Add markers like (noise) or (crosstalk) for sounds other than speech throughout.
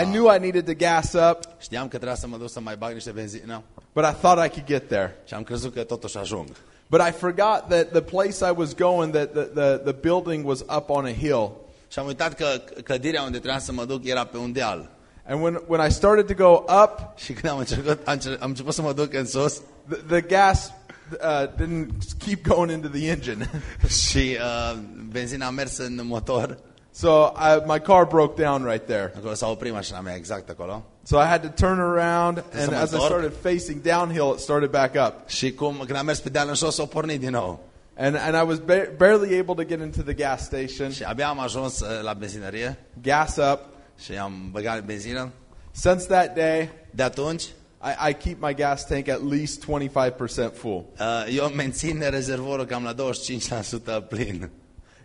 I knew I needed to gas up, Știam că trebuia să mă duc să mai bag niște benzină but I thought I could get there. și am crezut că totuși ajung. But I forgot that the place I was going, that the, the, the building was up on a hill. Și am uitat că clădirea unde trebuia să mă duc era pe un deal. And when, when I started to go up, Și când am început, am înce- am început să mă duc în sus the, the gas uh, didn't keep going into the engine. (laughs) și uh, benzina a mers în motor, so I, my car broke down right there. acolo s-a oprit mașina mea exact acolo. So I had to turn around, and mă as I întorc. started facing downhill, it started back up. Și cum, când am mers pe deal în jos, o pornit din nou. And, and I was ba- barely able to get into the gas station, Și abia am ajuns uh, la benzinărie gas up. și am băgat benzină. Since that day, De atunci, I, I keep my gas tank at least 25% full. uh, eu mențin rezervorul cam la 25% plin.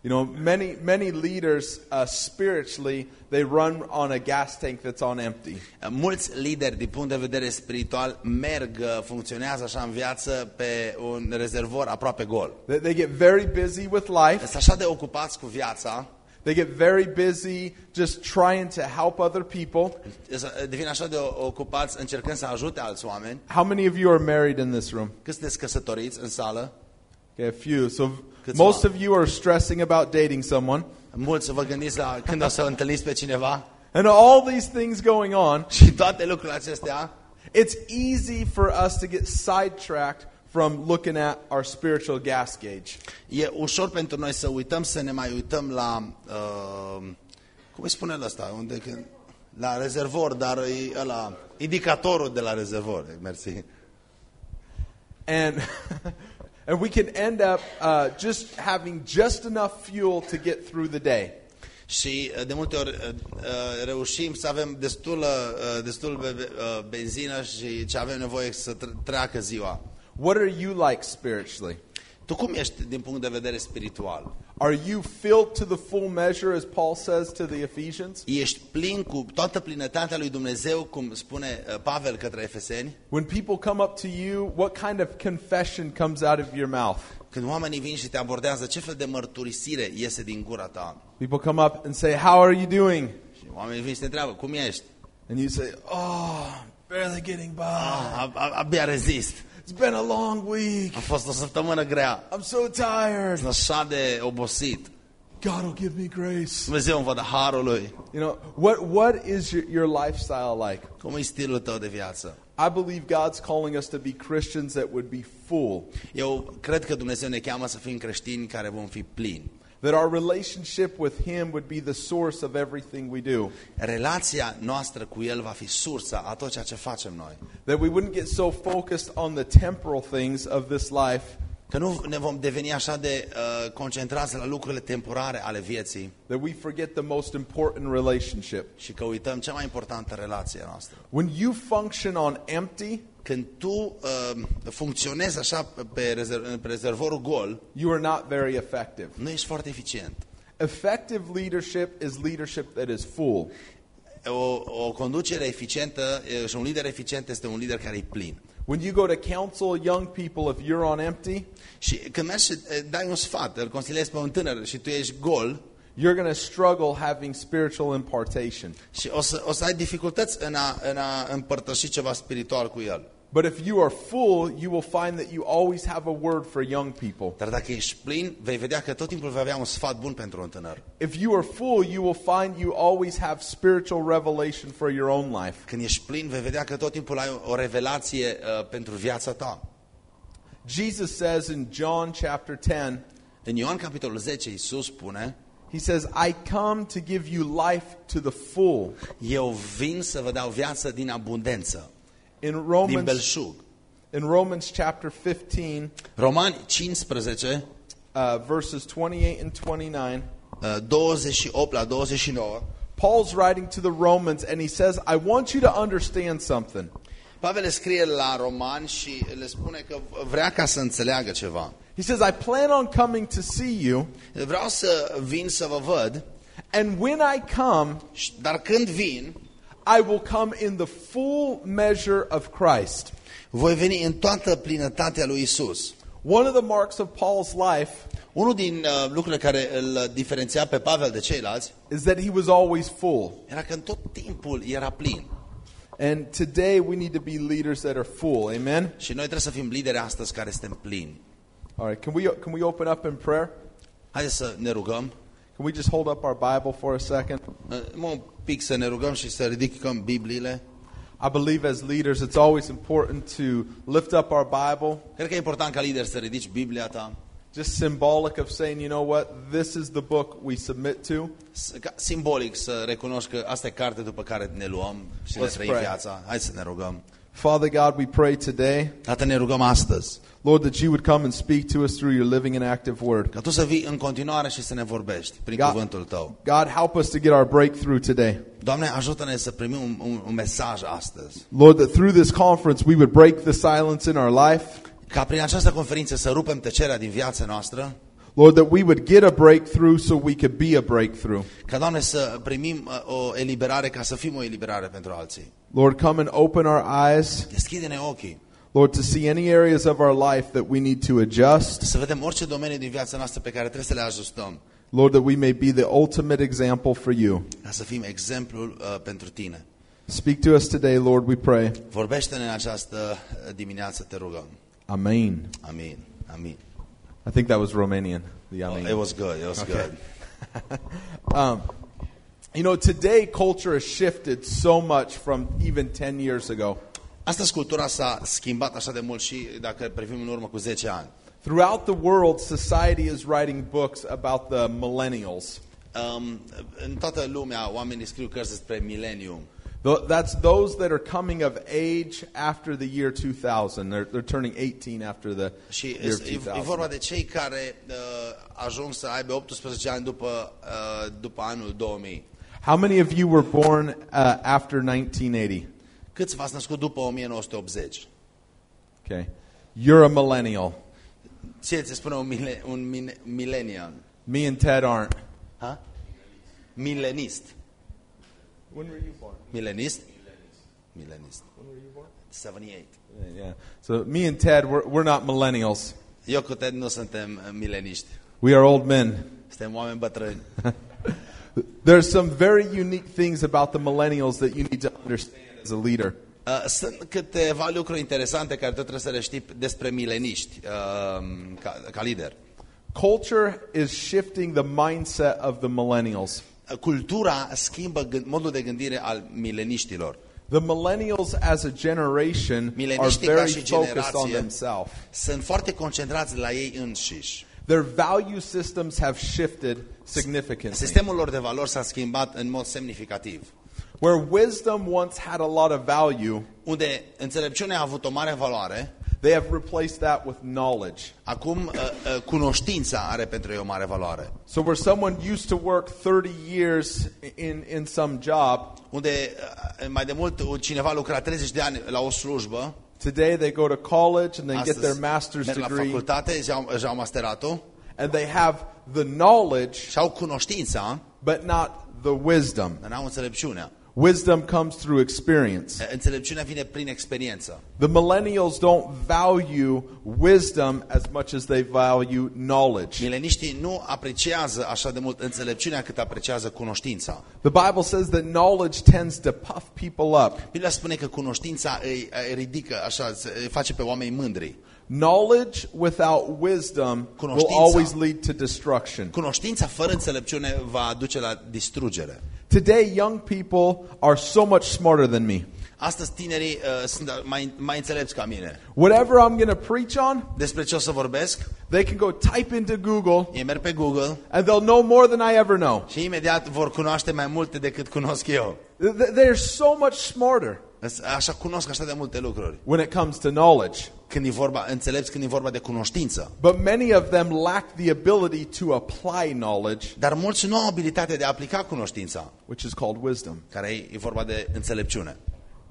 You know, many many leaders uh, spiritually they run on a gas tank that's on empty. Uh, Mulți lideri, din punct de vedere spiritual, merg, uh, funcționează așa în viață pe un rezervor aproape gol. They, they get very busy with life. Sunt așa de ocupați cu viața, They get very busy just trying to help other people. să- devin așa de ocupați încercând să ajute alți oameni. How many of you are married in this room? Cât sunteți căsătoriți în sală? Okay, a few. So Good most spot. of you are stressing about dating someone. Mulți vă gândiți la când o să întâlniți pe cineva And all these things going on, și toate lucrurile acestea. it's easy for us to get sidetracked from looking at our spiritual gas gauge. E ușor pentru noi să uităm, să ne mai uităm la, uh, cum îi spune ăsta, unde, când, la rezervor, dar e ăla, indicatorul de la rezervor, mersi. and (laughs) and we can end up uh, just having just enough fuel to get through the day. Și uh, de multe ori uh, uh, reușim să avem destul, uh, destul be- be- uh, benzină și ce avem nevoie să tre- treacă ziua. What are you like spiritually? Tu cum ești din punct de vedere spiritual? Are you filled to the full measure, as Paul says to the Ephesians? Ești plin cu toată plinătatea lui Dumnezeu, cum spune uh, Pavel către Efeseni? When people come up to you, what kind of confession comes out of your mouth? Când oamenii vin și te abordează, ce fel de mărturisire iese din gura ta? People come up and say, How are you doing? Și oamenii vin și te întreabă, cum ești? And you say, Oh, barely getting by. A, a, abia rezist. It's been a long week. A fost o săptămână grea. I'm so tired. Sunt așa de obosit. God will give me grace. Dumnezeu îmi văd harul lui. You know, what, what is your, your lifestyle like? Cum e stilul tău de viață? I believe God's calling us to be Christians that would be full, Eu cred că Dumnezeu ne cheamă să fim creștini care vom fi plini. That our relationship with Him would be the source of everything we do, Relația noastră cu El va fi sursa a tot ceea ce facem noi. that we wouldn't get so focused on the temporal things of this life Că nu ne vom deveni așa de uh, concentrați la lucrurile temporare ale vieții that we forget the most important relationship. și că uităm cea mai importantă relație a noastră. When you function on empty, Când tu uh, funcționezi așa pe, rezerv, pe rezervorul gol, you are not very effective. nu ești foarte eficient. Effective leadership is leadership that is full. O, o conducere eficientă e, și un lider eficient este un lider care e plin. When you go to counsel young people, if you're on empty, Și când mergi și e, dai un sfat, îl consiliezi pe un tânăr și tu ești gol, you're going to struggle having spiritual impartation. și o să, o să ai dificultăți în a, în a împărtăși ceva spiritual cu el. But if you are full, you will find that you always have a word for young people. Dar dacă ești plin, vei vedea că tot timpul vei avea un sfat bun pentru un tânăr. If you are full, you will find you always have spiritual revelation for your own life. Când ești plin, vei vedea că tot timpul ai o revelație uh, pentru viața ta. Jesus says in John chapter 10, În Ioan capitolul 10, Iisus spune, he says, I come to give you life to the full. Eu vin să vă dau viață din abundență, In din Romans, belșug. in Romans chapter 15, Romani 15, uh, verses 28 and 29, uh, 28 la 29, Paul's writing to the Romans and he says, I want you to understand something. Pavel scrie la romani și le spune că vrea ca să înțeleagă ceva. He says, I plan on coming to see you, Vreau să vin să vă văd, and when I come, dar când vin, I will come in the full measure of Christ. voi veni în toată plinătatea lui Isus. One of the marks of Paul's life Unul din uh, lucrurile care îl diferenția pe Pavel de ceilalți is that he was always full. era că în tot timpul era plin. And today we need to be leaders that are full. Amen. Și noi trebuie să fim lideri astăzi care suntem plini. All right, can we can we open up in prayer? Haideți să ne rugăm. Can we just hold up our Bible for a second? Uh, mă, un pic să ne rugăm și să ridicăm Bibliile. I believe as leaders it's always important to lift up our Bible, Cred că e important ca lider să ridici Biblia ta, just symbolic of saying, you know what, this is the book we submit to. simbolic să recunoști că asta e carte după care ne luăm și Let's trăim pray. viața. Hai să ne rugăm. Father God, we pray today, Tată, ne rugăm astăzi Lord, that you would come and speak to us through your living and active word. ca Tu să vii în continuare și să ne vorbești prin God- cuvântul Tău. God, help us to get our breakthrough today. Doamne, ajută-ne să primim un, un, un mesaj astăzi. Lord, that through this conference we would break the silence in our life. Ca prin această conferință să rupem tăcerea din viața noastră, Lord, that we would get a breakthrough so we could be a breakthrough. ca, Doamne, să primim uh, o eliberare ca să fim o eliberare pentru alții. Lord, come and open our eyes. Deschide-ne ochii, Lord, to see any areas of our life that we need to adjust. să vedem orice din viața noastră pe care trebuie să le ajustăm, Lord, that we may be the ultimate example for you. ca să fim exemplul uh, pentru Tine. Speak to us today, Lord, we pray. Vorbește-ne în această uh, dimineață, te rugăm. Amen. Amin. Amin. I think that was Romanian. The Oh, amen. it was good. It was Okay. good. (laughs) Um, you know, today culture has shifted so much from even 10 years ago. Astăzi cultura s-a schimbat așa de mult și dacă privim în urmă cu 10 ani. Throughout the world, society is writing books about the millennials. Um, în toată lumea oamenii scriu cărți despre milenium. Th- That's those that are coming of age after the year 2000. They're, they're turning 18 after the Și year e, e 2000. vorba de cei care uh, ajung să aibă 18 ani după, uh, după anul 2000. How many of you were born uh, after 1980? Câți v-ați născut după 1980? Okay. You're a millennial. Ce ți spune un, mile, un mine, millennial? Me and Ted aren't. Ha? Milenist. When were you born? Milenist? Milenist. When were you born? 78. Yeah. So me and Ted, we're, we're not millennials. Eu cu Ted nu suntem uh, mileniști. We are old men. Suntem oameni bătrâni. (laughs) There's some very unique things about the millennials that you need to understand as a leader. Uh, Sunt câteva lucruri interesante care tu trebuie să le știi despre mileniști uh, ca, ca lider. Culture is shifting the mindset of the millennials. Uh, Cultura schimbă gând, modul de gândire al mileniștilor. The millennials as a generation are Mileniștii ca very și focused on generație themselves. sunt foarte concentrați la ei înșiși. Their value systems have shifted significantly. Sistemul lor de valori s-a schimbat în mod semnificativ. Where wisdom once had a lot of value, Unde înțelepciunea a avut o mare valoare, they have replaced that with knowledge. acum uh, uh, cunoștința are pentru ei o mare valoare. So where someone used to work 30 years in, in some job, Unde uh, mai de mult cineva lucra 30 de ani la o slujbă, today they go to college and they get their astăzi master's merg la degree facultate, își au, își au masteratul and they have the knowledge și au cunoștința, but not the wisdom. dar n-au înțelepciunea. Wisdom comes through experience. Înțelepciunea vine prin experiență. The millennials don't value wisdom as much as they value knowledge. Mileniștii nu apreciază așa de mult înțelepciunea cât apreciază cunoștința. The Bible says that knowledge tends to puff people up. Biblia spune că cunoștința îi, îi ridică, așa, îi face pe oameni mândri. Knowledge without wisdom will Cunoștința. always lead to destruction. Cunoștința fără înțelepciune va duce la distrugere. Today, young people are so much smarter than me. Astăzi tinerii uh, sunt mai, mai înțelepți ca mine. Whatever I'm going to preach on, Despre ce o să vorbesc? they can go type into Google Ei merg pe Google and they'll know more than I ever know. și imediat vor cunoaște mai multe decât cunosc eu. Th- They're so much smarter Așa cunosc așa de multe lucruri. when it comes to knowledge. Când e vorba, înțelepți când e vorba de cunoștință. But many of them lack the ability to apply knowledge, Dar mulți nu au abilitatea de a aplica cunoștința, which is called wisdom. care e, e vorba de înțelepciune.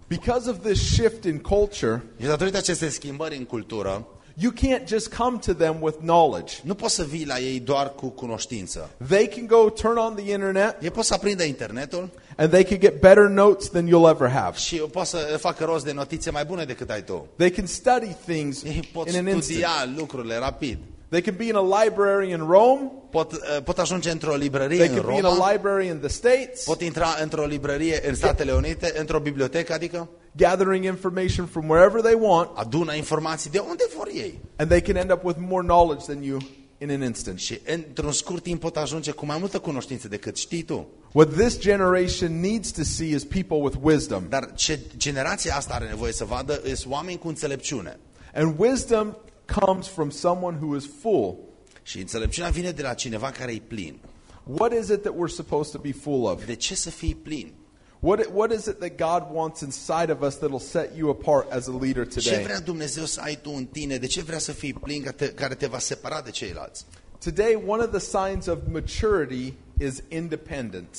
Because of this shift in culture, Și datorită acestei schimbări în cultură, you can't just come to them with knowledge. nu poți să vii la ei doar cu cunoștință. They can go turn on the internet Ei pot să aprindă internetul and they can get better notes than you'll ever have. și pot să facă rost de notițe mai bune decât ai tu. They can study things Ei pot in an instant. studia lucrurile rapid. They can be in a library in Rome. pot, uh, pot ajunge într-o librărie They în can be in Roma, a library in the States, pot intra într-o librărie în Statele Unite, într-o bibliotecă, adică gathering information from wherever they want, adună informații de unde vor ei. and they can end up with more knowledge than you in an instant. Și într-un scurt timp pot ajunge cu mai multă cunoștință decât știi tu. What this generation needs to see is people with wisdom. Dar ce generația asta are nevoie să vadă sunt oameni cu înțelepciune. And wisdom comes from someone who is full. Și înțelepciunea vine de la cineva care e plin. What is it that we're supposed to be full of? De ce să fii plin? What, what is it that God wants inside of us that'll set you apart as a leader Ce today? vrea Dumnezeu să ai tu în tine? De ce vrea să fii plin ca te- care te va separa de ceilalți? Today, one of the signs of maturity is independence.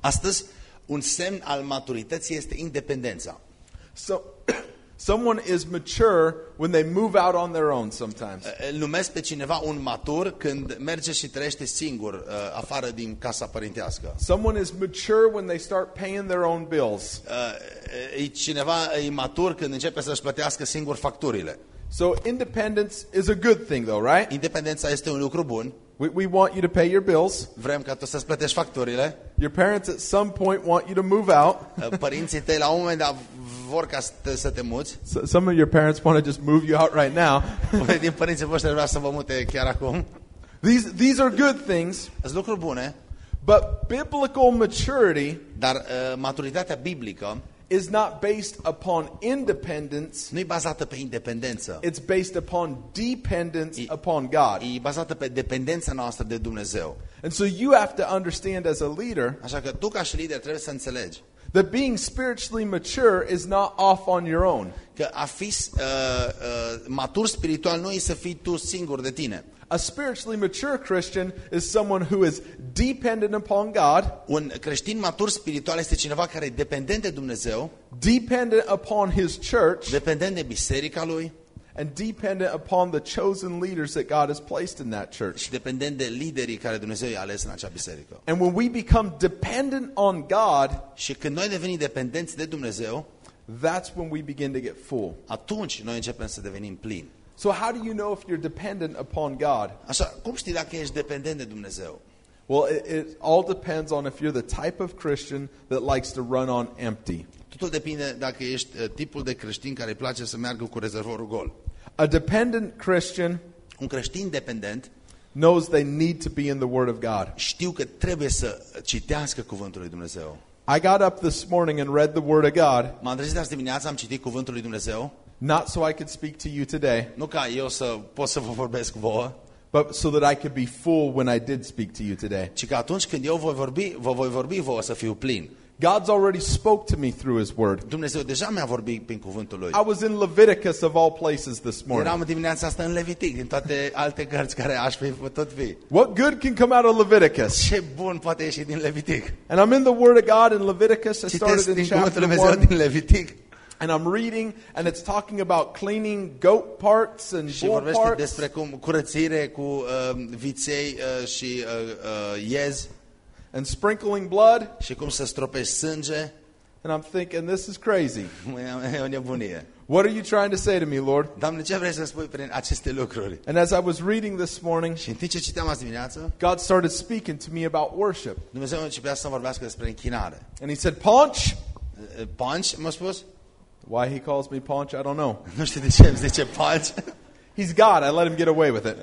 Astăzi, un semn al maturității este independența. So, (clears throat) someone is mature when they move out on their own sometimes. Îl numesc pe cineva un matur când merge și trăiește singur uh, afară din casa părintească. Someone is mature when they start paying their own bills. Uh, E cineva e matur când începe să-și plătească singur facturile. So, independence is a good thing, though, right? Independența este un lucru bun. We, we want you to pay your bills. Vrem ca tu să-ți plătești facturile. Your parents at some point want you to move out. Uh, Părinții tăi la un moment dat vor ca să te, să te muți. So, some of your parents want to just move you out right now. (laughs) Unii din părinții voștri vrea să vă mute chiar acum. These, these are good things, Sunt lucruri bune, but biblical maturity dar uh, maturitatea biblică is not based upon independence, nu e bazată pe independență. it's based upon dependence E- upon God. E bazată pe dependența noastră de Dumnezeu. And so you have to understand as a leader Așa că tu ca și lider trebuie să înțelegi that being spiritually mature is not off on your own. că a fi uh, uh, matur spiritual nu e să fii tu singur de tine. A spiritually mature Christian is someone who is dependent upon God, Un creștin matur spiritual este cineva care e dependent de Dumnezeu, dependent upon his church, dependent de biserica lui and dependent upon the chosen leaders that God has placed in that church. și dependent de liderii care Dumnezeu i-a ales în acea biserică. And when we become dependent on God, Și când noi devenim dependenți de Dumnezeu, that's when we begin to get full. atunci noi începem să devenim plini. So, how do you know if you're dependent upon God? Așa, cum știi dacă ești dependent de Dumnezeu? Well, it, it all depends on if you're the type of Christian that likes to run on empty. Totul depinde dacă ești uh, tipul de creștin care îi place să meargă cu rezervorul gol. A dependent Christian Un creștin dependent knows they need to be in the Word of God. știu că trebuie să citească cuvântul lui Dumnezeu. I got up this morning and read the Word of God, M-am trezit azi dimineața, am citit cuvântul lui Dumnezeu, not so I could speak to you today, nu ca eu să pot să vă vorbesc vouă, but so that I could be full when I did speak to you today. ci că atunci când eu voi vorbi, vă voi vorbi vouă să fiu plin. God's already spoke to me through His Word. Dumnezeu deja mi-a vorbit prin cuvântul lui. I was in Leviticus of all places this morning. Eram dimineața asta în Levitic, din toate alte cărți care aș fi putut fi. What good can come out of Leviticus? Ce bun poate ieși din Levitic. And I'm in the Word of God in Leviticus. I started Citesc in din cuvântul chapter lui Dumnezeu 1. din Levitic And I'm reading, and it's talking about cleaning goat parts and și bull vorbește parts, despre cum curățire cu uh, viței uh, și uh, uh, iezi and sprinkling blood. și cum să stropești sânge. And I'm thinking, this is crazy. (laughs) E o nebunie. What are you trying to say to me, Lord? Doamne, ce vrei să spui prin aceste lucruri? And as I was reading this morning, Și în timp ce citeam azi dimineață, God started speaking to me about worship. Dumnezeu începea să vorbească despre închinare. And He said, Paunch. Punch, m-a spus? Why He calls me Paunch, I don't know. (laughs) Nu știu de ce îmi zice punch. He's God. I let Him get away with it.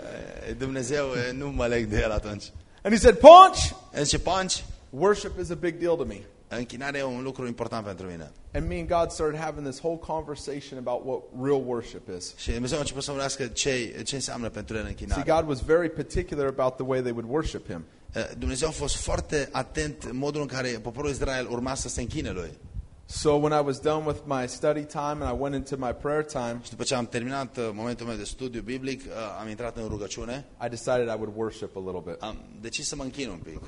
Dumnezeu, nu mă leg de el atunci. And He said, Paunch. El zice punch. Worship is a big deal to me. Închinarea e un lucru important pentru mine. And me and God started having this whole conversation about what real worship is. Și Dumnezeu a început să vorbească ce, ce înseamnă pentru el See, închinare. God was very particular about the way they would worship Him. Eh, Dumnezeu a fost foarte atent în modul în care poporul Israel urma să se închine lui. So when I was done with my study time and I went into my prayer time, Și după ce am terminat uh, momentul meu de studiu biblic, uh, am intrat în rugăciune, I decided I would worship a little bit. am decis să mă închin un pic.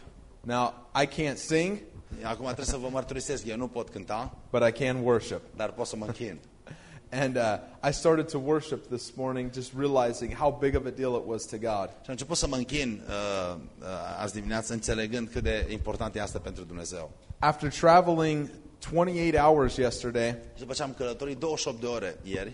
Now, I can't sing, Acum trebuie să vă mărturisesc, eu nu pot cânta, but I can worship. dar pot să mă închin. (laughs) And uh, I started to worship this morning, just realizing how big of a deal it was to God. Și am început să mă închin uh, uh, azi dimineață, înțelegând cât de important e asta pentru Dumnezeu. After traveling 28 hours yesterday, Și după ce am călătorit 28 de ore ieri,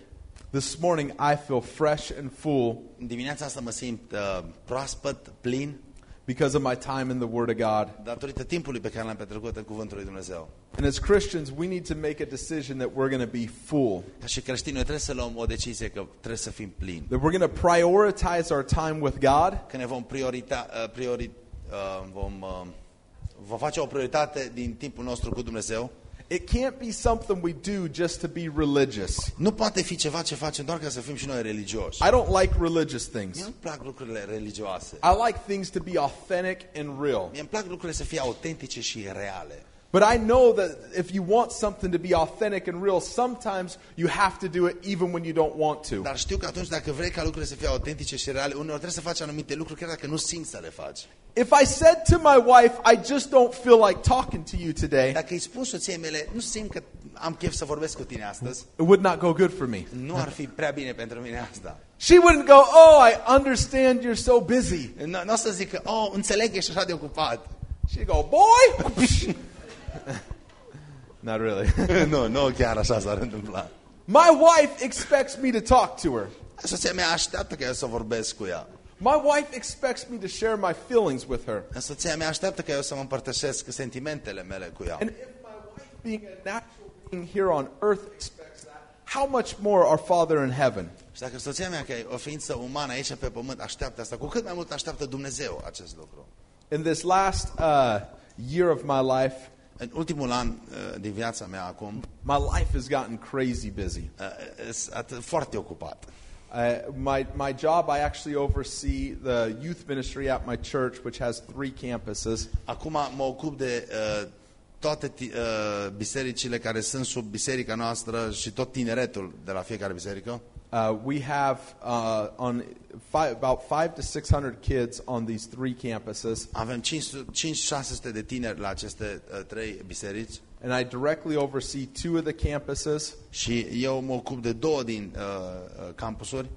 This morning I feel fresh and full În dimineața asta mă simt uh, proaspăt, plin, because of my time in the Word of God. datorită timpului pe care l-am petrecut în Cuvântul lui Dumnezeu. And as Christians, we need to make a decision that we're going to be full, Ca și creștini, noi trebuie să luăm o decizie că trebuie să fim plini. that we're going to prioritize our time with God, Că ne vom priorita, uh, priori, uh, vom, uh, vom face o prioritate din timpul nostru cu Dumnezeu. It can't be something we do just to be religious. Nu poate fi ceva ce facem doar ca să fim și noi religioși. I don't like religious Mie things. nu-mi plac lucrurile religioase. I like things to be authentic and real. Mie îmi plac lucrurile să fie autentice și reale. But I know that if you want something to be authentic and real, sometimes you have to do it even when you don't want to. Dar știu că atunci dacă vrei ca lucrurile să fie autentice și reale, uneori trebuie să faci anumite lucruri chiar dacă nu simți să le faci. If I said to my wife, I just don't feel like talking to you today, Dacă îi spun soției mele, nu simt că am chef să vorbesc cu tine astăzi, it would not go good for me. nu ar fi prea bine pentru mine asta. She wouldn't go, Oh, I understand you're so busy. Nu, nu o să zic că, oh, înțeleg că ești așa de ocupat. She'd go, Boy! (laughs) not really. (laughs) nu, nu chiar așa s-ar întâmpla. my wife expects me to talk to her. Soția mea așteaptă ca eu să vorbesc cu ea. My wife expects me to share my feelings with her. Soția mea așteaptă ca eu să mă împărtășesc sentimentele mele cu ea. And if my wife, being a natural being here on earth, expects that, how much more our Father in heaven? Și dacă soția mea, că e o ființă umană aici pe pământ, așteaptă asta, cu cât mai mult așteaptă Dumnezeu acest lucru. In this last uh, year of my life, În ultimul an uh, din viața mea acum, my life has gotten crazy busy. uh, sunt atât- foarte ocupat. Uh, my, my job, I actually oversee the youth ministry at my church, which has three campuses. Acum mă ocup de uh, toate ti- uh, bisericile care sunt sub biserica noastră și tot tineretul de la fiecare biserică. Uh, we have uh, on five, about five to six hundred kids on these three campuses, Avem 5-600 de tineri la aceste uh, trei biserici and I directly oversee two of the campuses. și eu mă ocup de două din uh, uh, campusuri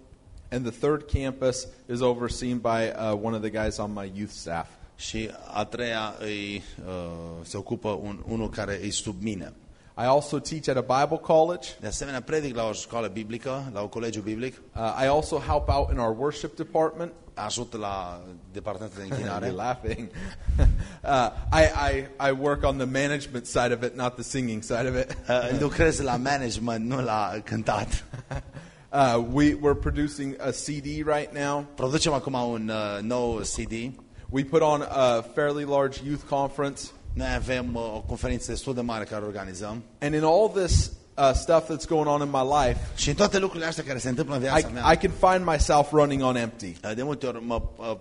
And the third campus is overseen by uh, one of the guys on my youth staff. și a treia îi, uh, se ocupă un, unul care îi sub mine. I also teach at a Bible college. De asemenea, predic la o școală biblică, la un colegiu biblic, Uh, I also help out in our worship department. Ajut la departamentul de (laughs) You're închinare. laughing. (laughs) uh, I, I, I work on the management side of it, not the singing side of it. Uh, lucrez la management, nu la cântat. (laughs) Uh, we, we're producing a CD right now. Producem acum un uh, nou CD. We put on a fairly large youth conference. Noi avem uh, o conferință destul de mare care organizăm. And in all this uh, stuff that's going on in my life, Și în toate lucrurile astea care se întâmplă în I, viața I mea, can find myself running on empty. uh, de multe ori mă, uh,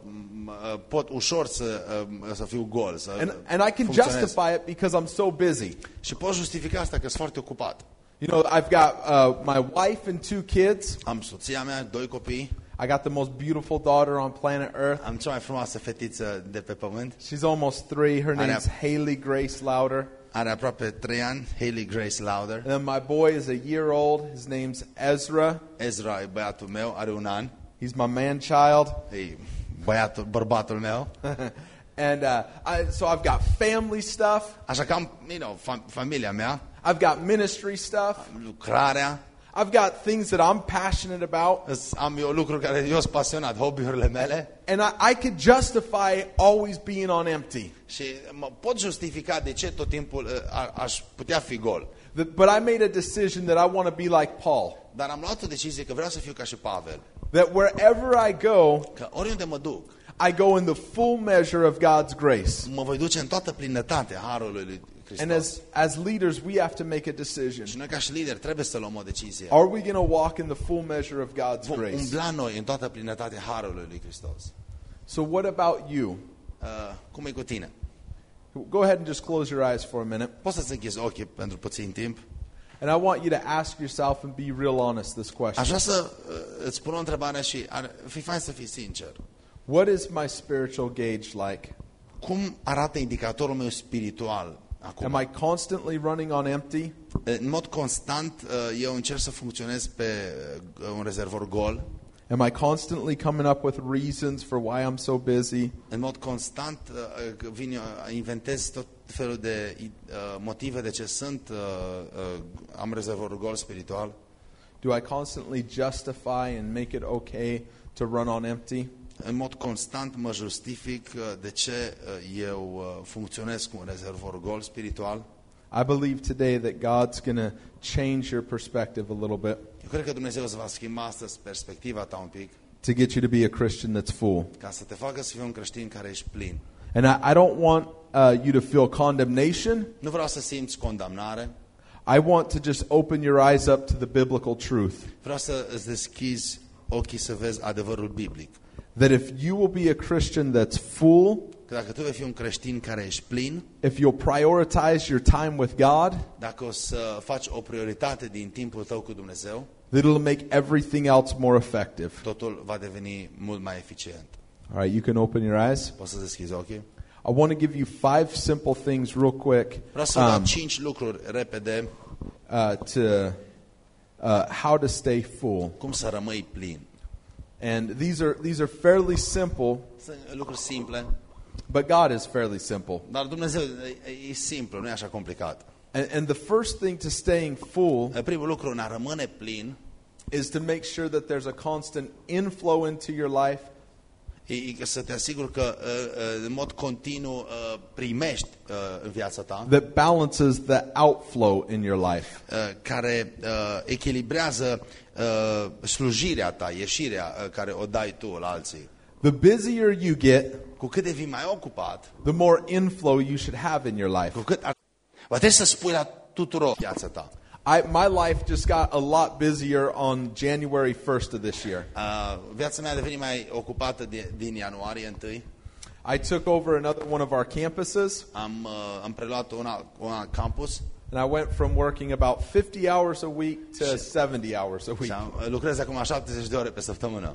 mă, uh, pot ușor să, uh, să fiu gol, să And, and I can funcționez. justify it because I'm so busy. Și pot justifica asta că sunt foarte ocupat. You know, I've got uh, my wife and two kids. Am soția mea, doi copii, I got the most beautiful daughter on planet Earth. am cea mai frumoasă fetiță de pe pământ. She's almost three. Her I name's. Haley Grace Louder. Are aproape trei ani, Haley Grace Lauder. And then my boy is a year old. His name's Ezra. Ezra e băiatul meu, are un an. He's my man child. E băiatul, bărbatul meu. and uh, I, so I've got family stuff. Așa că am, you know, fam- familia mea, I've got ministry stuff. lucrarea, I've got things that I'm passionate about. Îs- am eu lucruri care eu sunt pasionat, hobby-urile mele. And I, I could justify always being on empty. Și mă pot justifica de ce tot timpul uh, a, aș putea fi gol. The- But I made a decision that I want to be like Paul. Dar am luat o decizie că vreau să fiu ca și Pavel. That wherever I go, Că oriunde mă duc, I go in the full measure of God's grace. mă voi duce în toată plinătatea Harului lui And Hristos. as, as leaders, we have to make a decision. Și noi ca și lideri trebuie să luăm o decizie. Are we going to walk in the full measure of God's Vom grace? umbla noi în toată plinătatea Harului lui Hristos. So, what about you? Uh, cum e cu tine? Go ahead and just close your eyes for a minute. Poți să-ți închizi ochii pentru puțin timp? And I want you to ask yourself and be real honest this Aș question vrea să uh, îți spun o întrebare și ar fi fain să fii sincer. What is my spiritual gauge like? Cum arată indicatorul meu spiritual acum? Am I constantly running on empty? În mod constant, uh, eu încerc să funcționez pe uh, un rezervor gol. Am I constantly coming up with reasons for why I'm so busy? În mod constant uh, vin eu, inventez tot felul de uh, motive de ce sunt, uh, uh, am rezervorul gol spiritual. Do I constantly justify and make it okay to run on empty? În mod constant mă justific uh, de ce uh, eu uh, funcționez cu un rezervor gol spiritual. I believe today that God's going to change your perspective a little bit Eu cred că Dumnezeu îți va schimba astăzi perspectiva ta un pic to get you to be a Christian that's full. ca să te facă să fii un creștin care ești plin. And I, I don't want uh, you to feel condemnation. Nu vreau să simți condamnare, I want to just open your eyes up to the biblical truth vreau să îți deschizi ochii să vezi adevărul biblic. That if you will be a Christian that's full, Că dacă tu vei fi un creștin care ești plin, if you'll prioritize your time with God, dacă o să faci o prioritate din timpul tău cu Dumnezeu, that it'll make everything else more effective. totul va deveni mult mai eficient. All right, you can open your eyes. Poți să deschizi ochii? I want to give you five simple things real quick Vreau să vă dau um, cinci lucruri repede uh, to uh, how to stay full. cum să rămâi plin. And these are these are fairly simple, Sunt lucruri simple, but God is fairly simple. dar Dumnezeu e, e simplu, nu e așa complicat. And, and the first thing to staying full Primul lucru în a rămâne plin is to make sure that there's a constant inflow into your life e, e să te asiguri că uh, uh, în mod continuu uh, primești uh, în viața ta, that balances the outflow in your life. uh, care uh, echilibrează uh, slujirea ta, ieșirea uh, care o dai tu la alții. The busier you get, Cu cât devii mai ocupat, the more inflow you should have in your life. cu cât ar... va trebui să spui la tuturor viața ta. I, my life just got a lot busier on January 1st of this year. Uh, viața mea a devenit mai ocupată din, din ianuarie întâi. I took over another one of our campuses, Am, uh, am preluat una, una campus and I went from working about 50 hours a week to 70 hours a și week. am, eh, lucrez acum 70 de ore pe săptămână.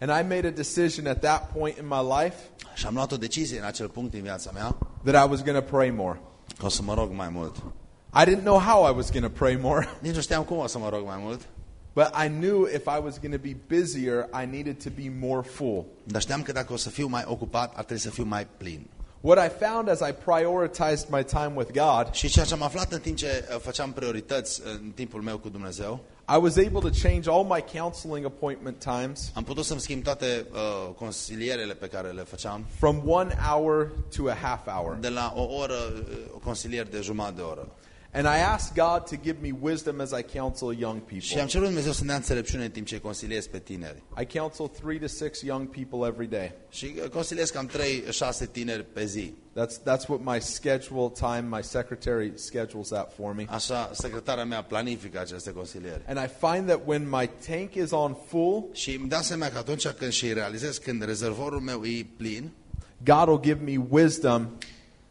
And I made a decision at that point in my life Și am luat o decizie în acel punct din viața mea that I was going to pray more. că o să mă rog mai mult. I didn't know how I was going to pray more, (laughs) Nici nu știam cum o să mă rog mai mult, but I knew if I was going to be busier, I needed to be more full. dar știam că dacă o să fiu mai ocupat, ar trebui să fiu mai plin. What I found as I prioritized my time with God, Și ceea ce am aflat în timp ce uh, făceam priorități uh, în timpul meu cu Dumnezeu, I was able to change all my counseling appointment times am putut să-mi schimb toate uh, consilierele pe care le făceam from one hour to a half hour. de la o oră, uh, consilier de jumătate de oră. And I asked God to give me wisdom as I counsel young Și people. am cerut Dumnezeu să ne dea înțelepciune în timp ce consiliez pe tineri. I counsel three to six young people every day. Și uh, consiliez cam 3-6 tineri pe zi. That's, that's what my schedule time, my secretary schedules that for me. Așa, secretara mea planifică aceste consilieri. And I find that when my tank is on full, Și îmi dau seama că atunci când și realizez când rezervorul meu e plin, God will give me wisdom in a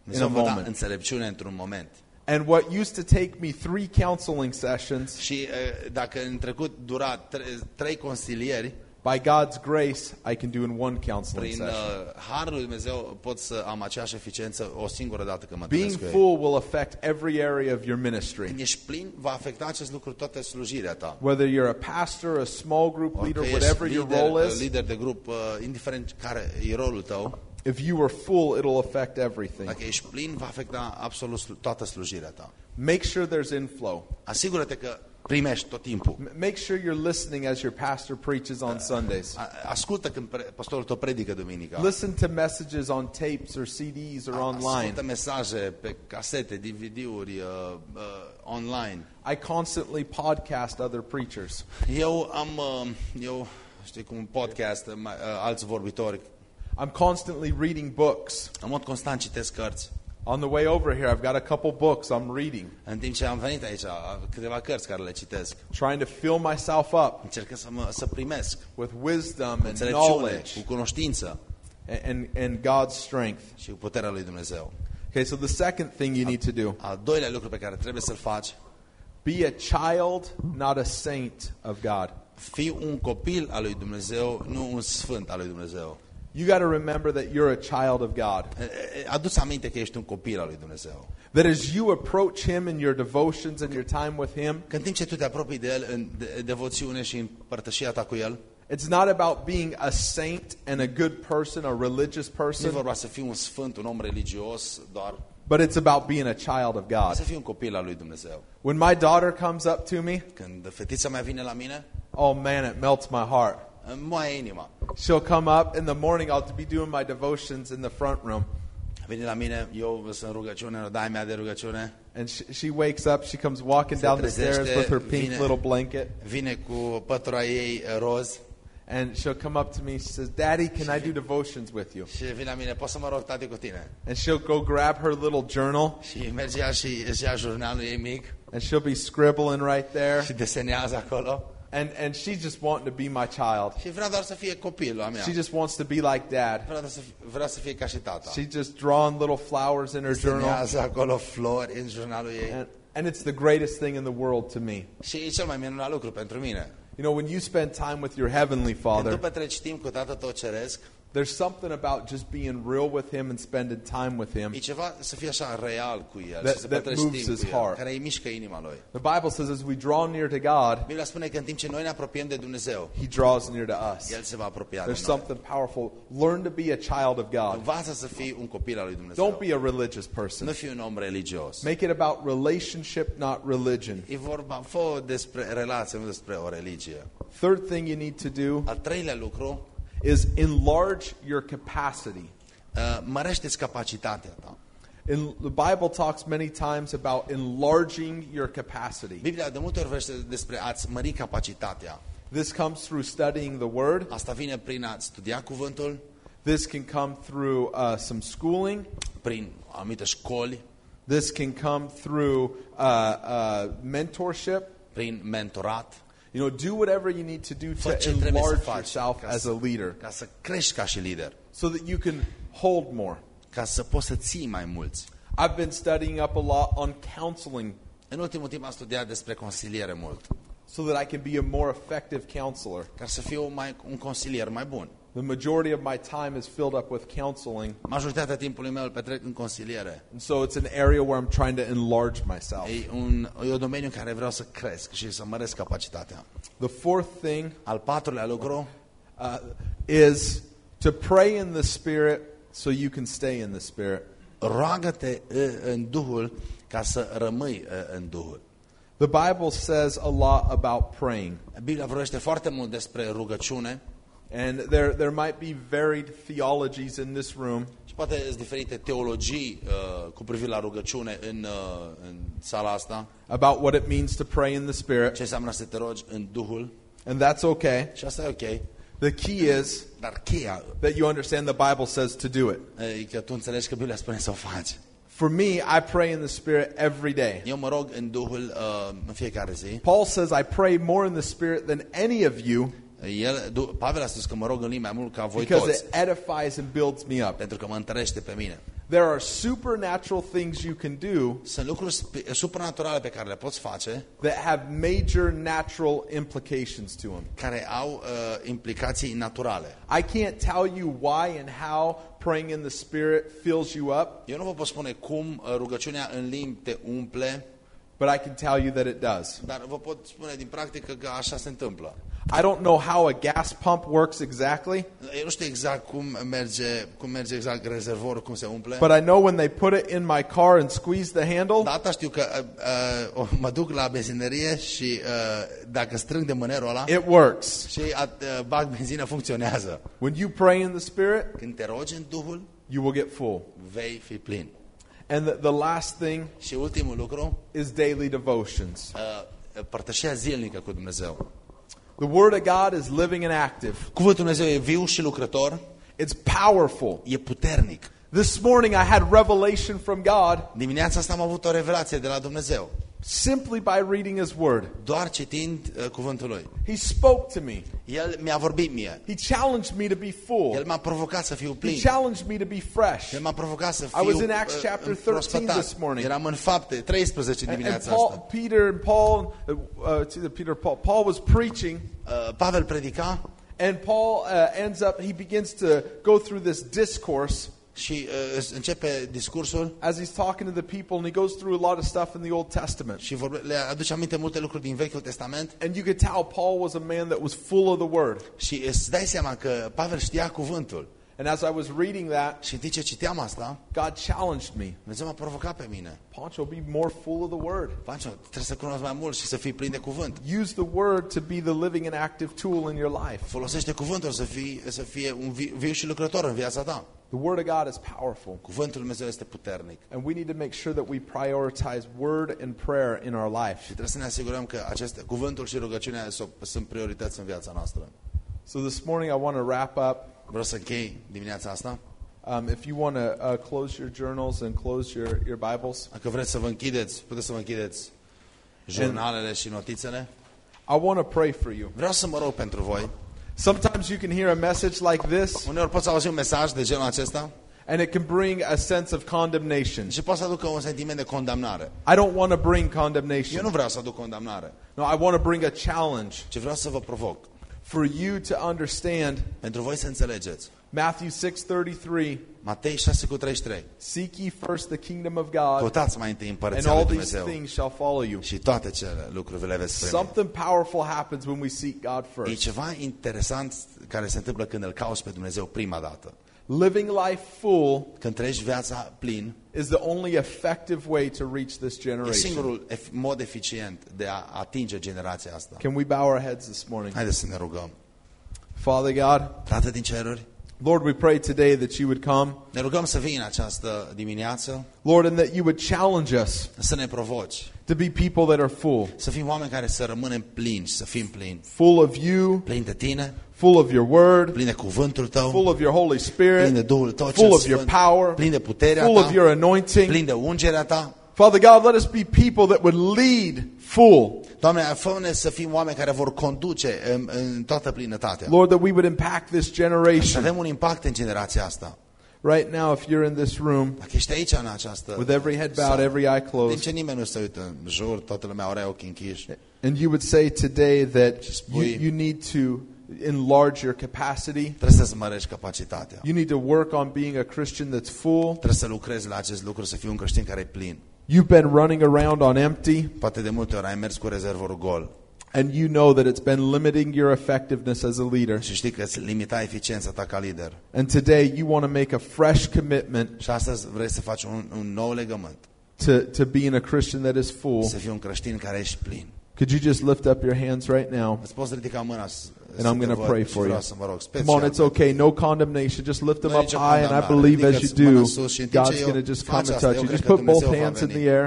Dumnezeu mă da moment. înțelepciune într-un moment. And what used to take me three counseling sessions, Și uh, dacă în trecut dura tre- trei consilieri, by God's grace, I can do in one counseling prin session. uh, Harul lui Dumnezeu pot să am aceeași eficiență o singură dată când mă Being întâlnesc cu ei. full will affect every area of your ministry. Când ești plin, va afecta acest lucru toată slujirea ta. Whether you're a pastor, a small group leader, Orică whatever ești your lider, role uh, is, lider de grup, uh, indiferent care e rolul tău, if you are full, it'll affect everything. dacă ești plin, va afecta absolut slu- toată slujirea ta. Make sure there's inflow. Asigură-te că primești tot timpul. M- Make sure you're listening as your pastor preaches on Sundays. A- Ascultă când pre- pastorul tău predică duminica. Listen to messages on tapes or CDs or online. Ascultă mesaje pe casete, DVD-uri, uh, uh, online. I constantly podcast other preachers. Eu am, uh, eu știi cum un podcast, uh, mai, uh, alți vorbitori. I'm constantly reading books. În mod constant citesc cărți. On the way over here, I've got a couple books I'm reading, În timp ce am venit aici, uh, câteva cărți care le citesc. trying to fill myself up Încerc să, mă, să primesc with wisdom and înțelepciune, knowledge cu cunoștință and, and God's strength. și cu puterea lui Dumnezeu. Okay, so the second thing you need to do Al doilea lucru pe care trebuie să-l faci, be a child, not a saint of God. fii un copil al lui Dumnezeu, nu un sfânt al lui Dumnezeu. You got to remember that you're a child of God. Adu-ți aminte că ești un copil al lui Dumnezeu. That as you approach Him in your devotions and your time with Him, Că în timp ce tu te apropii de El în devoțiune și în părtășia ta cu El, it's not about being a saint and a good person, a religious nu person. vorba să fii un sfânt, un om religios doar, but it's about being a child of God. Să fii un copil al lui Dumnezeu. When my daughter comes up to me, Când fetița mea vine la mine, oh man, it melts my heart. Îmi. She'll come up in the morning. I'll be doing my devotions in the front room, Vine la mine, eu sunt rugăciune, în mea de rugăciune, and she, she wakes up. She comes walking down the stairs with her pink vine- little blanket, vine cu pătura ei uh, roz and she'll come up to me. She says, "Daddy, can I do devotions with you?" și vine la mine, poți să mă rog tati cu tine? And she'll go grab her little journal, Și merge ea și își ia jurnalul ei mic and she'll be scribbling right there, și desenează acolo. And and she just wanting to be my child. Și vrea doar să fie copilul a mea. She just wants to be like Dad. Vrea, să, vrea să fie ca și tata. She just drawing little flowers in her journal, Desenează acolo flori în jurnalul ei. and and it's the greatest thing in the world to me. Și e cel mai minunat lucru pentru mine. You know, when you spend time with your heavenly Când Father, tu petreci timp cu Tatăl tău ceresc, there's something about just being real with Him and spending time with Him. e ceva să fie așa real cu El eh, That- să that moves his El, heart. care îi mișcă inima Lui. The Bible says as we draw near to God, Biblia spune că în timp ce noi ne apropiem de Dumnezeu, He draws near to us. El se va apropia de There's noi. something powerful. Learn to be a child of God. Învață să fii un copil al lui Don't be a religious Nu person. fii un om religios. Make it about relationship, not religion. E vorba, fă despre relație, nu despre o religie. Third thing you need to do Al treilea lucru, is enlarge your capacity. uh, mărește-ți capacitatea ta. In, the Bible talks many times about enlarging your capacity. Biblia de multe ori vorbește despre a-ți mări capacitatea. This comes through studying the Word. Asta vine prin a studia cuvântul, This can come through uh, some schooling. prin anumite școli, This can come through uh, uh, mentorship. prin mentorat, You know, do whatever you need to do to ce enlarge faci yourself as să, a leader. Ca să crești ca și lider, so that you can hold more. ca să poți să ții mai mulți. I've been studying up a lot on counseling. În ultimul timp am studiat despre consiliere mult, so that I can be a more effective counselor. ca să fiu mai, un consilier mai bun. The majority of my time is filled up with counseling, Majoritatea timpului meu îl petrec în consiliere. and so it's an area where I'm trying to enlarge myself. E un, e un domeniu în care vreau să cresc și să măresc capacitatea. The fourth thing Al patrulea lucru uh, is to pray in the Spirit so you can stay in the Spirit. roagă-te uh, în Duhul ca să rămâi uh, în Duhul. The Bible says a lot about praying, Biblia vorbește foarte mult despre rugăciune and there, there might be varied theologies in this room. și poate sunt diferite teologii uh, cu privire la rugăciune în, uh, în sala asta. about what it means to pray in the Spirit, Ce înseamnă să te rogi în Duhul and that's okay. și asta e ok. The key is Dar cheia that you understand the Bible says to do it. e că tu înțelegi că Biblia spune să o faci. For me, I pray in the Spirit every day. Eu mă rog în Duhul uh, în fiecare zi. Paul says, I pray more in the Spirit than any of you El, Du- Pavel a spus că mă rog în limbi mai mult ca voi because toți, it edifies and builds me up. pentru că mă întărește pe mine. There are supernatural things you can do Sunt lucruri sp- supranaturale pe care le poți face, that have major natural implications to them. care au uh, implicații naturale. I can't tell you why and how praying in the Spirit fills you up, Eu nu vă pot spune cum uh, rugăciunea în limbi te umple, but I can tell you that it does. dar vă pot spune din practică că așa se întâmplă. I don't know how a gas pump works exactly, Eu nu știu exact cum merge, cum merge exact rezervorul, cum se umple, but I know when they put it in my car and squeeze the handle, dar asta știu că uh, uh, mă duc la benzinărie și uh, dacă strâng de mânerul ăla it works. și at, uh, bag benzină, funcționează. When you pray in the Spirit, Când te rogi în Duhul, you will get full. vei fi plin. And the, the last thing Și ultimul lucru, is daily devotions. uh, părtășia zilnică cu Dumnezeu. The Word of God is living and active. Cuvântul Dumnezeu e viu și lucrător, It's powerful. e puternic. This morning I had revelation from God Dimineața asta am avut o revelație de la Dumnezeu, simply by reading His Word. doar citind uh, cuvântul Lui. He spoke to me. El mi-a vorbit mie. He challenged me to be El full. m-a provocat să fiu He challenged me to be fresh. El m-a provocat să I was in Acts uh, chapter înprospătat. 13 this morning. Eram în fapte 13 And, and Paul, asta. Peter and Paul, uh, uh, Peter Paul, Paul was preaching, Uh, Pavel predica and Paul uh, ends up, he begins to go through this discourse și uh, începe discursul as he's talking to the people, and he goes through a lot of stuff in the Old Testament. și vorbe, le aduce aminte multe lucruri din Vechiul Testament And you could tell Paul was a man that was full of the Word. și îți dai seama că Pavel știa cuvântul. And as I was reading that, Și în timp ce citeam asta, God challenged me. Dumnezeu m-a provocat pe mine. Pancho, be more full of the Word. Pancio, trebuie să cunoști mai mult și să fii plin de cuvânt. Use the Word to be the living and active tool in your life. Folosește cuvântul să fie, să fie un vi- viu și lucrător în viața ta. The Word of God is powerful. Cuvântul Lui Dumnezeu este puternic. And we need to make sure that we prioritize Word and prayer in our life. Și trebuie să ne asigurăm că aceste, cuvântul și rugăciunea so- sunt priorități în viața noastră. So this morning I want to wrap up. Vreau să închei dimineața asta. Um, if you want to uh, close your journals and close your, your Bibles, Dacă vreți să vă închideți, puteți să vă închideți jurnalele și notițele. I want to pray for you. Vreau să mă rog pentru voi. Sometimes you can hear a message like this, Uneori poți auzi un mesaj de genul acesta and it can bring a sense of condemnation. și poate să aducă un sentiment de condamnare. I don't want to bring Eu condemnation. nu vreau să aduc condamnare, No, I want to bring a challenge ci vreau să vă provoc. for you to understand Pentru voi să înțelegeți. Matthew 6:33. Matei 6 cu 33. Seek ye first the kingdom of God, Căutați mai întâi and împărăția all lui these Dumnezeu things shall follow you. și toate cele lucruri vi le veți primi. Something powerful happens when we seek God E first. ceva interesant care se întâmplă când îl cauți pe Dumnezeu prima dată. Living life full Când treci viața plin, is the only effective way to reach this e generation. singurul ef- mod eficient de a atinge generația asta. Can we bow our heads this morning? Haideți să ne rugăm. Father God, Tată din ceruri, Lord, we pray today that you would come, ne rugăm să vii în această dimineață, Lord, and that you would challenge us să ne provoci, to be people that are full, să fim oameni care să rămânem plinși, să fim plini. full of you, Plini de tine, full of your word, plini de cuvântul tău, full of your Holy plini de Spirit, Duhul tău full cel of your Sfânt, power, plini de puterea full of ta, your anointing. plini de ungerea ta. Father God, let us be people that would lead full. Doamne, fă-ne să fim oameni care vor conduce în, în toată plinătatea. Lord, that we would impact this Să generation. avem un impact în generația asta. Right now, if you're in this room, Dacă ești aici în această... with every head bowed, sală, every eye Din closed, ce nimeni nu se uită în jur, toată lumea are ochii închiși. and you would say today that you, spui- you need to enlarge your capacity, Trebuie să-ți mărești capacitatea. you need to work on being a Christian that's full, Trebuie să lucrezi la acest lucru, să fii un creștin care e plin. You've been running around on empty, Poate de multe ori ai mers cu rezervorul gol and you know that it's been limiting your effectiveness as a leader. și știi că îți limita eficiența ta ca lider. And today, you want to make a fresh commitment Și astăzi vrei să faci un, un nou legământ, to, to being a Christian that is full. să fii un creștin care ești plin. Could you just lift up your hands right now? Îți poți ridica mâna să, And I'm să te gonna văd pray și for vreau you. să vă rog Come on, special. it's okay. No condemnation. Just lift them Nu e up nicio high, and I condamnare. believe as you Ridică-ți mâna do, sus și în timp ce God's eu going to just fac come and asta, touch eu you. cred Just că put both Dumnezeu va hands in veni. the air,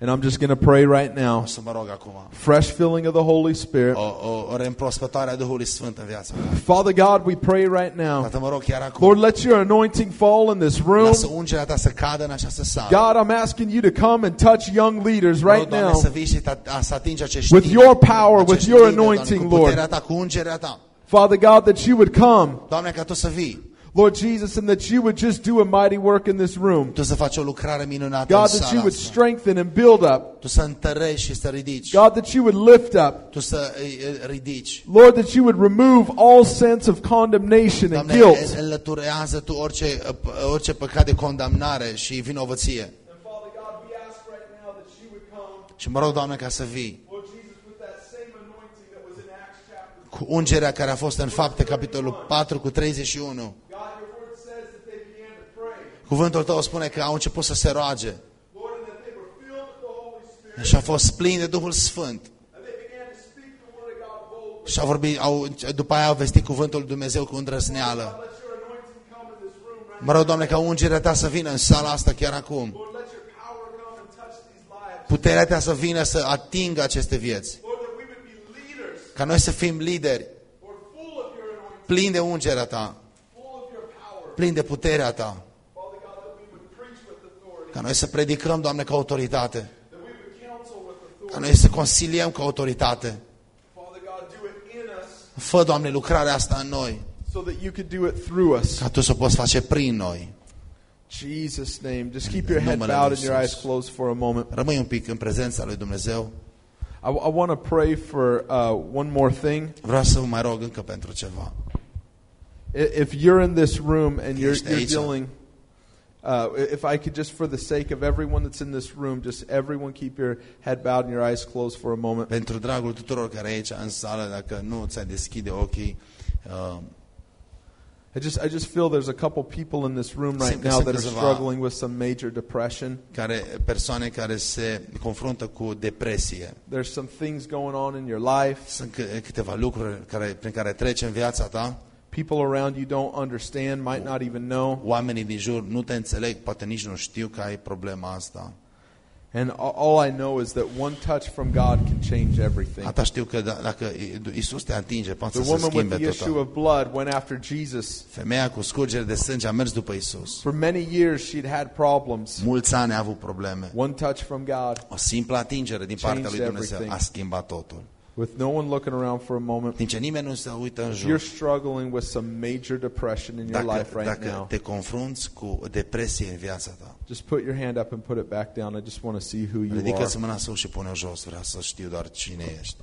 and I'm just going to pray right now. Să mă rog acum. Fresh filling of the Holy Spirit. Oh, oh, o, o, o reîmprospătare a Duhului Sfânt în viața. Father God, we pray right now. Tată, mă rog chiar acum. Lord, let your anointing fall in this room. Lasă ungerea ta să cadă în această sală. God, I'm asking you to come and touch young leaders right Doamne, now să vii și să atingi acești with your power, with your anointing, cu puterea Lord. ta, cu ungerea ta. Father God, that you would come, Doamne, ca Tu să vii, Lord Jesus, and that you would just do a mighty work in this room. Tu să faci o lucrare minunată God, în that you sala would asta. strengthen and build up. Tu să întărești și să ridici. God, that you would lift up. Tu să îi îi ridici. Lord, that you would remove all sense of condemnation and Doamne, guilt. înlăturează Tu orice, orice păcat de condamnare și vinovăție. And Father God, we ask right now that you would come, Și mă rog, Doamne, ca să vii Lord Jesus, with that same anointing that was in Acts chapter. cu ungerea care a fost în fapte, capitolul 4 cu 31. God, your word says that they began to pray. Cuvântul Tău spune că au început să se roage Lord, and that they were filled with the Holy Spirit. și au fost plini de Duhul Sfânt. And they began to speak the word of God boldly. Și au vorbit, au, după aia au vestit cuvântul lui Dumnezeu cu îndrăzneală. Let your anointing come in this room right Mă rog, Doamne, ca ungerea Ta să vină în sala asta chiar acum. Lord, let your power come and touch these lives. Puterea Ta să vină să atingă aceste vieți. Lord, that we would be leaders, Ca noi să fim lideri, Lord, full of your anointing, plini de ungerea Ta, full of your power. plini de puterea Ta. Father God, that we would preach with authority, Ca noi să predicăm, Doamne, cu autoritate. that we would counsel with authority. Ca noi să consiliem cu autoritate. Father God, do it in us Fă, Doamne, lucrarea asta în noi, so that you could do it through us. ca Tu să o poți face prin noi. Jesus' name. Just keep your head numele bowed lui and your eyes Isus. closed for a moment. Rămâi un pic în prezența lui Dumnezeu. I, I want to pray for uh, one more thing. Vreau să vă mai rog încă pentru ceva. I- If you're in this room and you're, Ești you're aici. dealing, uh, if I could just, for the sake of everyone that's in this room, just everyone keep your head bowed and your eyes closed for a moment. Pentru dragul tuturor care aici în sală, dacă nu ți-ai deschide ochii, uh, I just I just feel there's a couple people in this room right now that are struggling with some major depression. care, persoane care se confruntă cu depresie. There's some things going on in your life. Sunt câteva lucruri care, prin care treci în viața ta. People around you don't understand, might not even know. Oamenii din jur nu te înțeleg, poate nici nu știu că ai problema asta. And all I know is that one touch from God can change everything. Știu că dacă Isus te atinge, poate The să woman with schimbe the issue of blood went after Jesus. Femeia cu scurgeri de sânge a mers după Isus. For many years she'd had problems. Mulți ani a avut probleme. One touch from God O simplă atingere din partea lui Dumnezeu a schimbat totul. With no one looking around for a moment. Ce nimeni nu se uită în jur. you're struggling with some major depression in your Dacă, life right dacă now, te confrunți cu depresie în viața ta, just put your hand up and put it back down. I just want to see who you are. mâna sus și pune-o jos. Vreau să știu doar cine ești.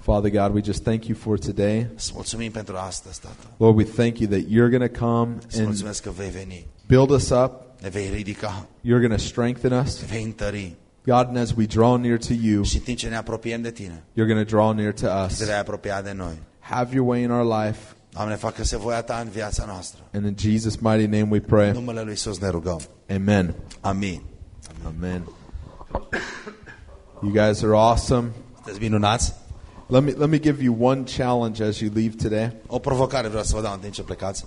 Father God, we just thank you for today. Să mulțumim pentru astăzi, Tată. Lord, we thank you that you're going to come and mulțumesc că vei veni. build us up. Ne vei ridica, You're going to strengthen us. ne vei întări. God, and as we draw near to you, Și în timp ce ne apropiem de Tine, you're going to draw near to te us. vei apropia de noi. Have your way in our life. Doamne, facă-se voia Ta în viața noastră. And in Jesus' mighty name we În pray. numele Lui Isus ne rugăm. Amen. Amin. Amen. You guys are awesome. Sunteți minunați? Let me, let me give you one challenge as you leave today. O provocare vreau să vă dau în timp ce plecați.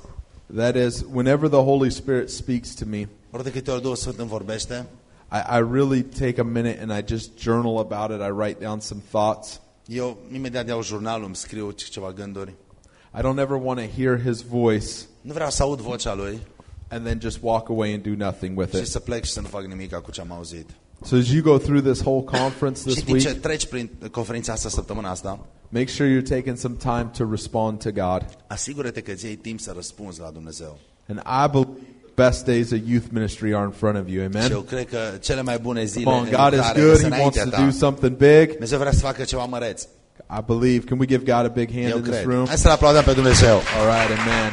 That is, whenever the Holy Spirit speaks to me, Ori de câte ori Duhul Sfânt îmi vorbește, I, I really take a minute and I just journal about it. I write down some thoughts. eu imediat iau jurnalul, îmi scriu ceva gânduri. I don't ever want to hear his voice Nu vreau să aud vocea Lui and then just walk away and do nothing with și it. să plec și să nu fac nimic cu ce am auzit. So as you go through this whole conference Și this în timp ce week, treci prin conferința asta săptămâna asta, make sure you're taking some time to respond to God. asigură-te că îți iei timp să răspunzi la Dumnezeu. And I believe the best days of youth ministry are in front of you. Și eu Amen. cred că cele mai bune zile Come on, God is good. He wants to do something big. Dumnezeu vrea să facă ceva măreț. I believe. Can we give God a big hand Eu in this cred. room? Hai să-L aplaudăm pe Dumnezeu. All right, amen.